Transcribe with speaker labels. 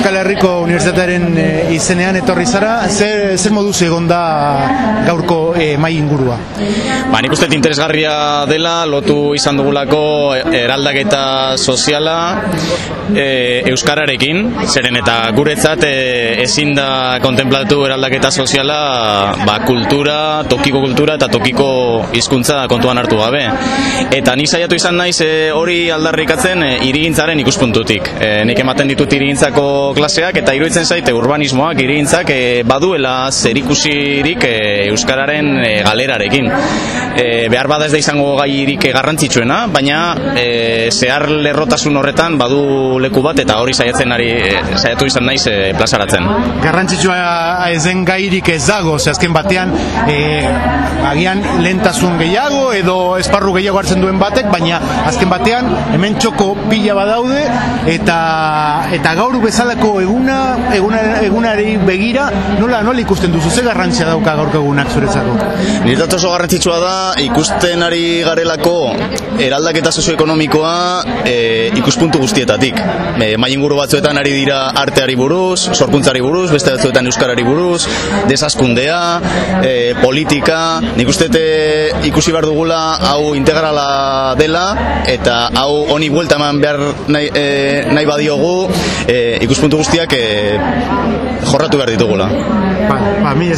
Speaker 1: Euskal Herriko Unibertsitatearen e, izenean etorri zara, zer, zer moduz egon da gaurko e, mai ingurua?
Speaker 2: Ba, nik uste interesgarria dela, lotu izan dugulako eraldaketa soziala e, Euskararekin, zeren eta guretzat e, ezin da kontemplatu eraldaketa soziala ba, kultura, tokiko kultura eta tokiko hizkuntza kontuan hartu gabe. Eta ni saiatu izan naiz hori aldarrikatzen e, irigintzaren ikuspuntutik. E, nik ematen ditut irigintzako klaseak eta iruditzen zaite urbanismoak irigintzak e, baduela zerikusirik e, Euskararen e, galerarekin. E, behar bada ez da izango gairik garrantzitsuena, baina e, zehar lerrotasun horretan badu leku bat eta hori saiatzen ari e, saiatu izan naiz e, plazaratzen.
Speaker 1: Garrantzitsua ezen gairik ez dago, ze azken batean e, agian lentasun gehiago edo esparru gehiago hartzen duen batek, baina azken batean hemen txoko pila badaude eta eta gaur bezalako eguna, eguna egunari begira, nola nola ikusten duzu ze garrantzia dauka gaurko egunak zuretzako?
Speaker 2: Niretzat oso garrantzitsua da ikusten ari garelako eraldaketa sozioekonomikoa e, ikuspuntu guztietatik. E, mai inguru batzuetan ari dira arteari buruz, sorkuntzari buruz, beste batzuetan euskarari buruz, desazkundea, e, politika, nik uste ikusi behar dugula hau integrala dela eta hau honi buelta eman behar nahi, e, nahi badiogu e, ikuspuntu guztiak e, jorratu behar ditugula.
Speaker 1: Ba, ba, mi